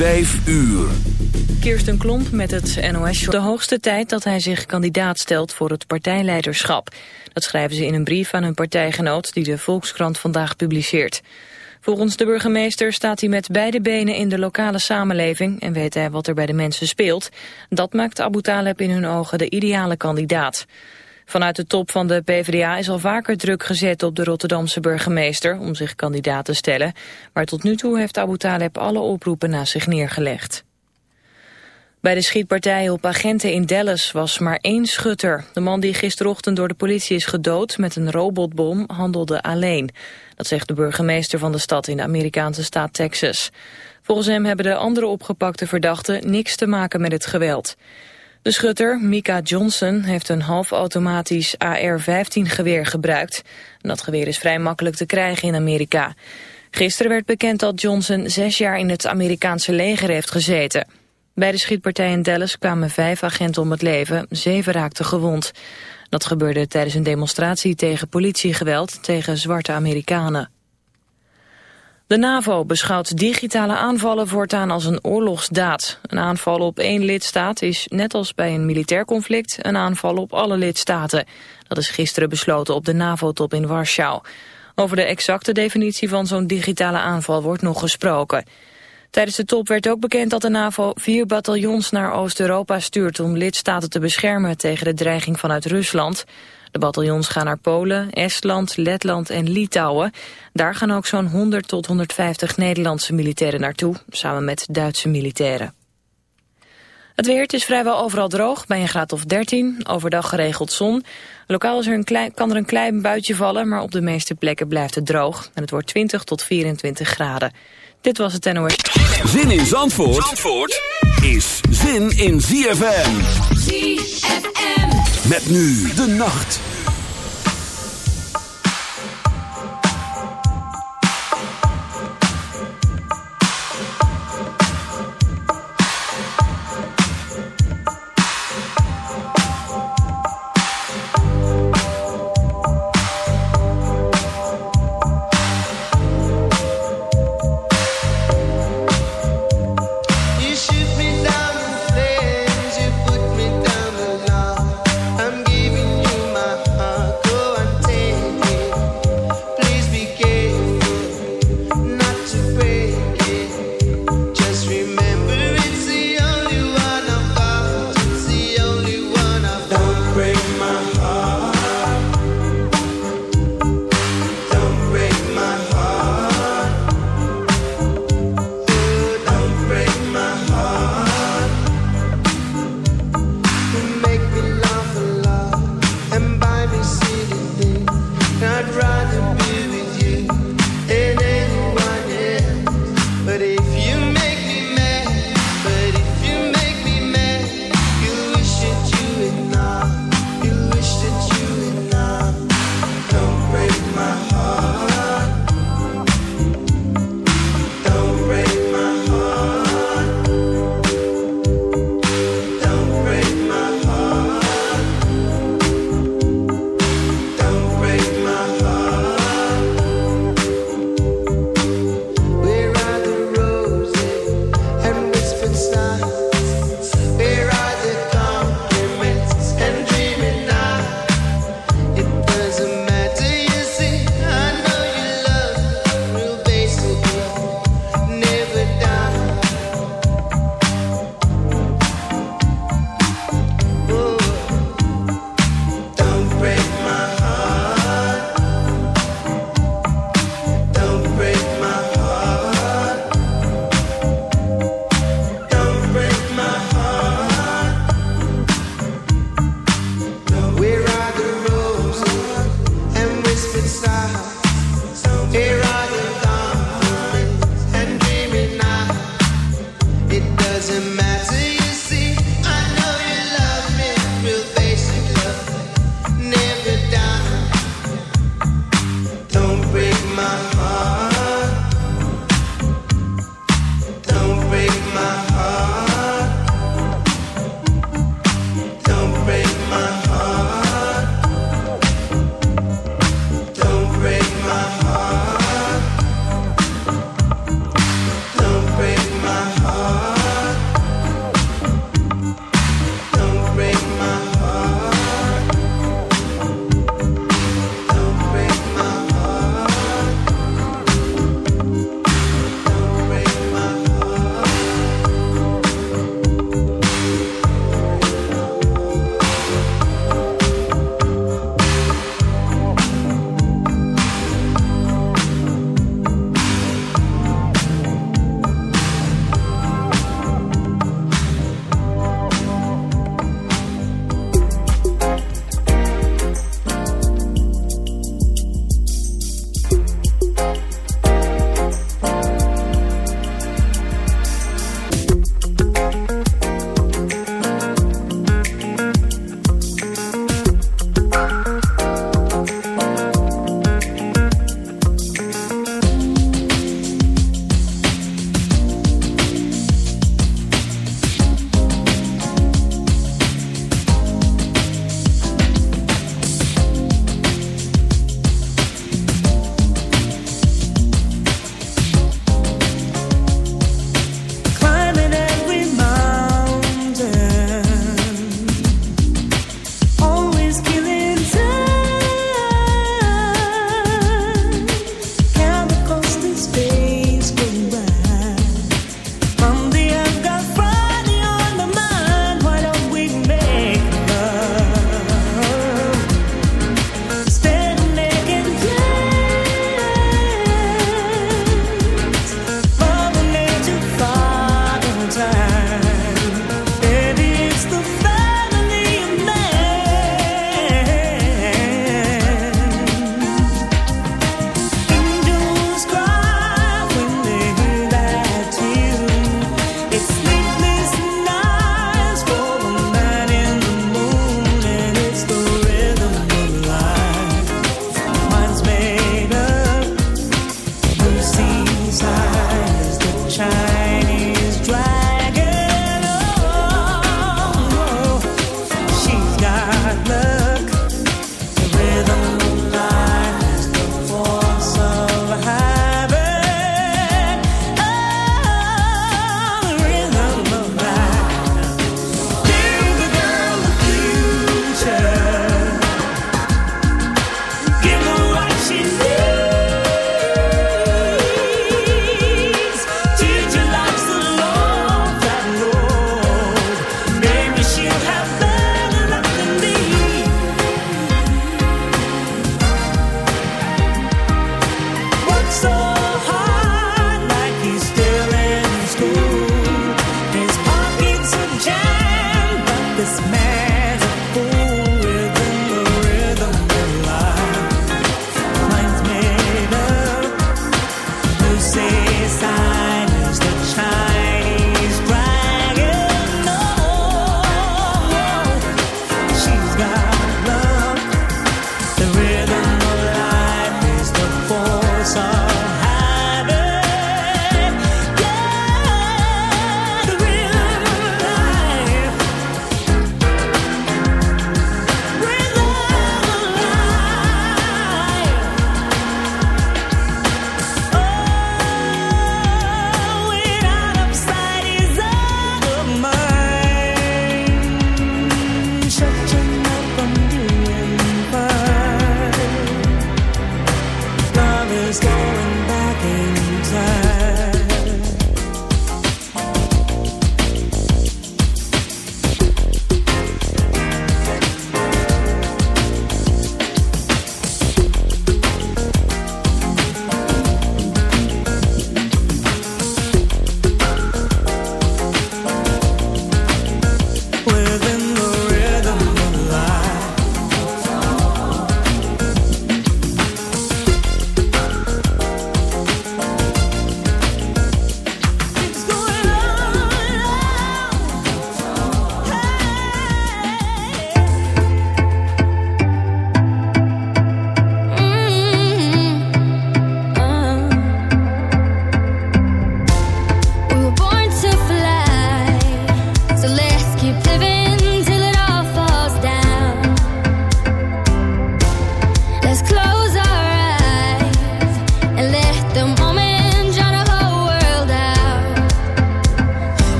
Vijf uur. Kirsten Klomp met het NOS. De hoogste tijd dat hij zich kandidaat stelt voor het partijleiderschap. Dat schrijven ze in een brief aan hun partijgenoot die de Volkskrant vandaag publiceert. Volgens de burgemeester staat hij met beide benen in de lokale samenleving en weet hij wat er bij de mensen speelt. Dat maakt Abu Taleb in hun ogen de ideale kandidaat. Vanuit de top van de PvdA is al vaker druk gezet op de Rotterdamse burgemeester om zich kandidaat te stellen. Maar tot nu toe heeft Abu Taleb alle oproepen naast zich neergelegd. Bij de schietpartij op agenten in Dallas was maar één schutter. De man die gisterochtend door de politie is gedood met een robotbom handelde alleen. Dat zegt de burgemeester van de stad in de Amerikaanse staat Texas. Volgens hem hebben de andere opgepakte verdachten niks te maken met het geweld. De schutter, Mika Johnson, heeft een halfautomatisch AR-15 geweer gebruikt. dat geweer is vrij makkelijk te krijgen in Amerika. Gisteren werd bekend dat Johnson zes jaar in het Amerikaanse leger heeft gezeten. Bij de schietpartij in Dallas kwamen vijf agenten om het leven, zeven raakten gewond. Dat gebeurde tijdens een demonstratie tegen politiegeweld tegen zwarte Amerikanen. De NAVO beschouwt digitale aanvallen voortaan als een oorlogsdaad. Een aanval op één lidstaat is, net als bij een militair conflict, een aanval op alle lidstaten. Dat is gisteren besloten op de NAVO-top in Warschau. Over de exacte definitie van zo'n digitale aanval wordt nog gesproken. Tijdens de top werd ook bekend dat de NAVO vier bataljons naar Oost-Europa stuurt om lidstaten te beschermen tegen de dreiging vanuit Rusland. De bataljons gaan naar Polen, Estland, Letland en Litouwen. Daar gaan ook zo'n 100 tot 150 Nederlandse militairen naartoe, samen met Duitse militairen. Het weer, het is vrijwel overal droog, bij een graad of 13. Overdag geregeld zon. Lokaal is er een klein, kan er een klein buitje vallen, maar op de meeste plekken blijft het droog. En het wordt 20 tot 24 graden. Dit was het NOS. Zin in Zandvoort, Zandvoort is zin in ZFM. ZFM. Met nu de nacht.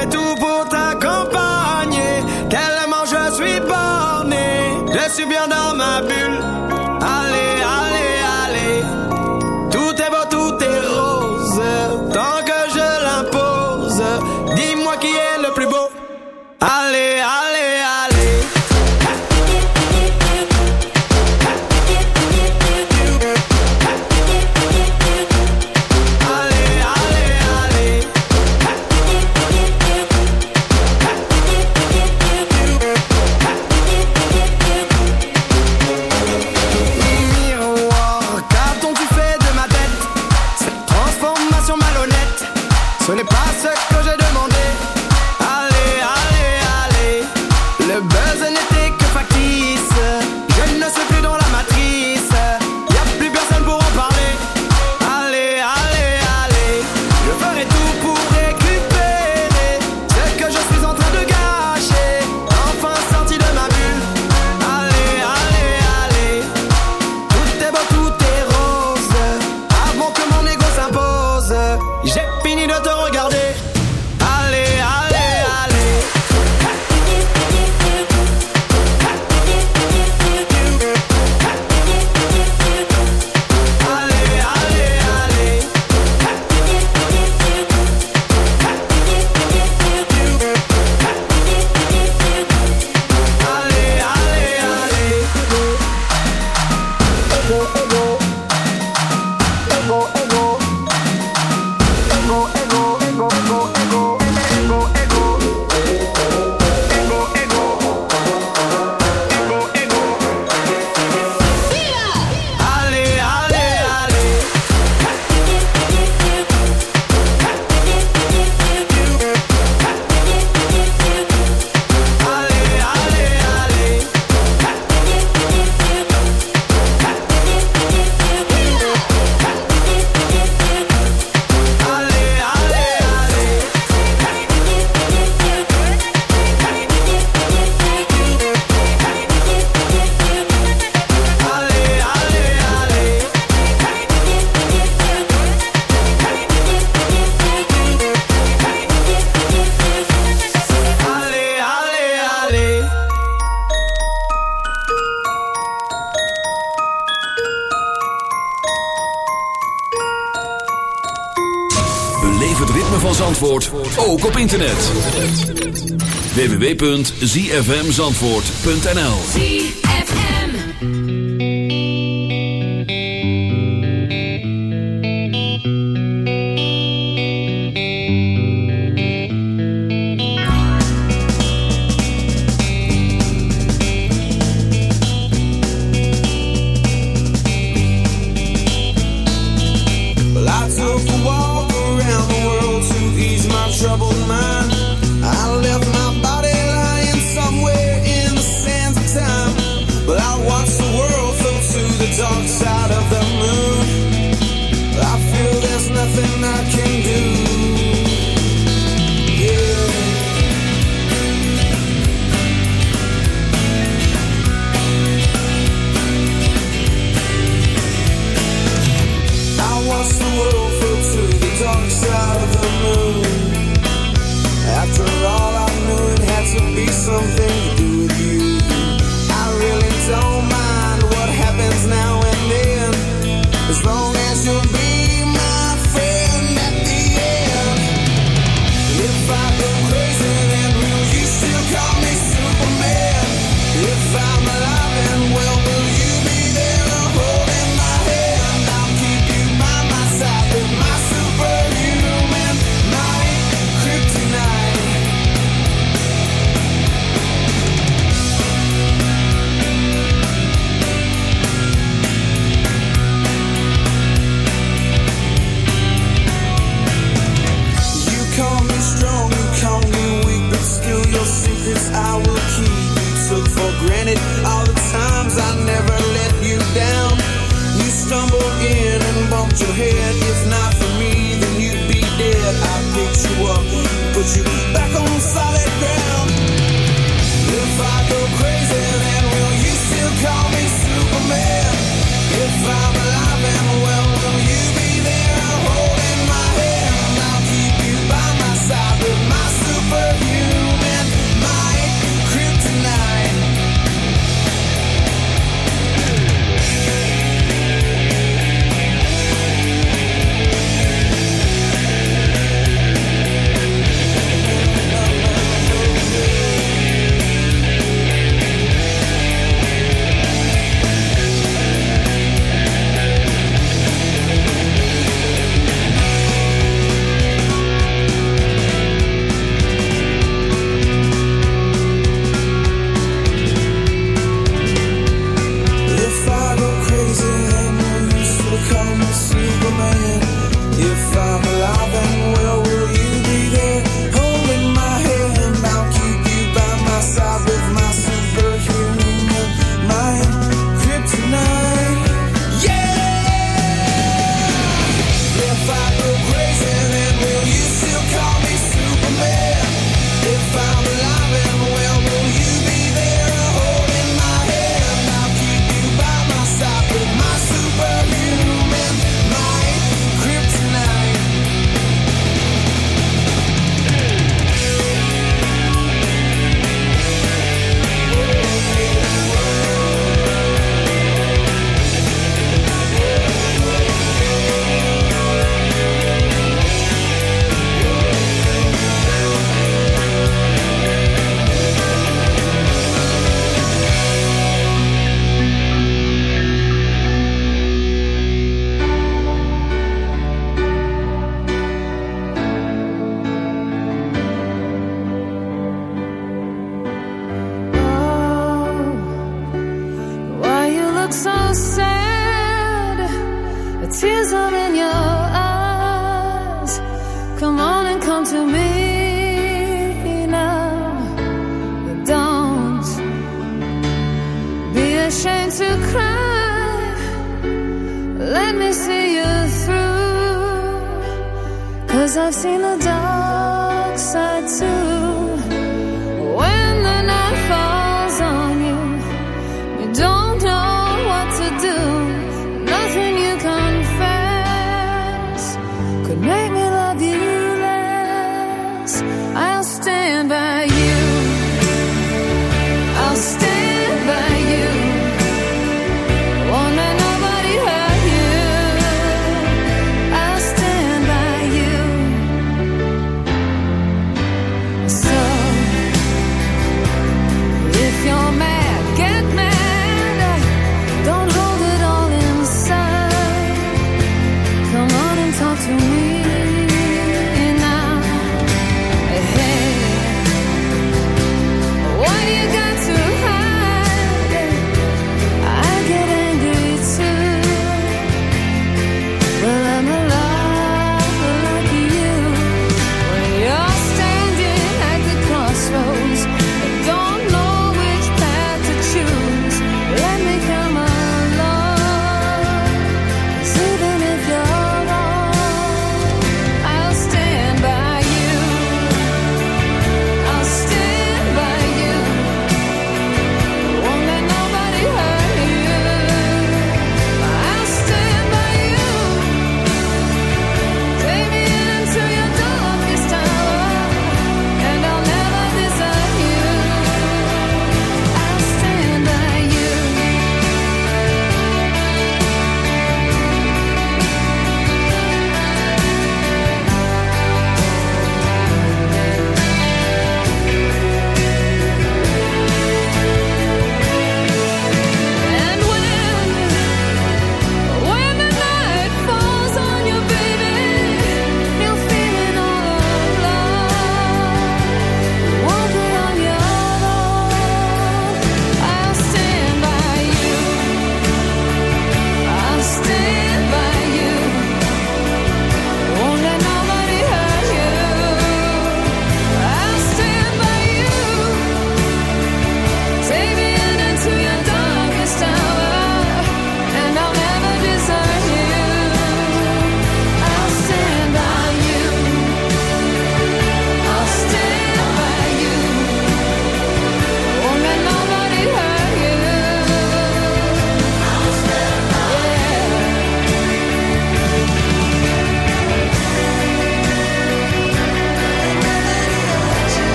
et tout. www.zfmzandvoort.nl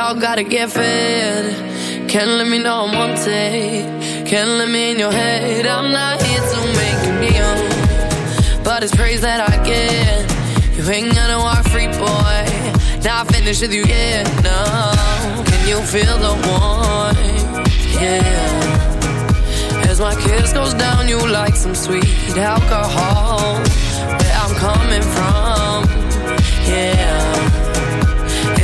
y'all gotta get fed. Can't let me know I'm on tape. Can't let me in your head. I'm not here to make you kneel, but it's praise that I get. You ain't gonna walk free, boy. Now I finished with you Yeah, no. Can you feel the warmth? Yeah. As my kiss goes down, you like some sweet alcohol. Where I'm coming from, yeah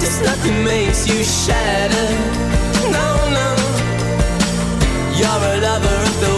this nothing makes you shatter. No, no. You're a lover of the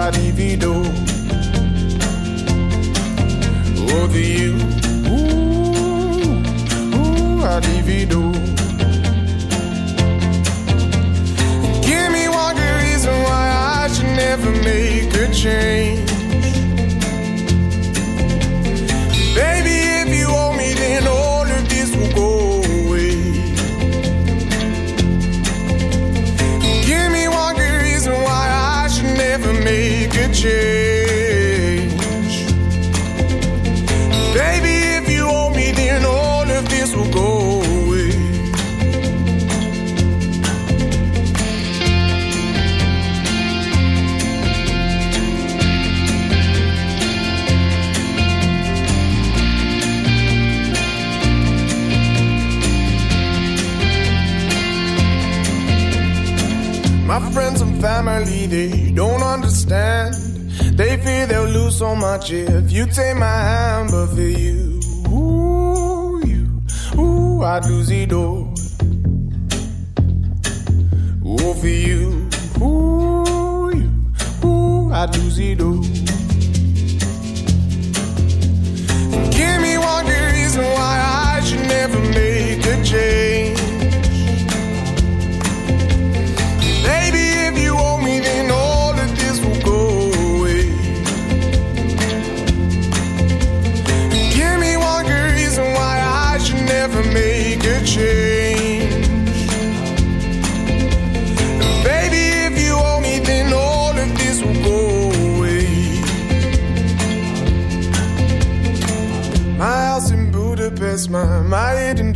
ooh, I divido. Over you, much if you take my hand, but for you, ooh, you, ooh, I'd lose it all. Ooh, for you, ooh, you, ooh, I'd lose it all.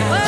Ooh,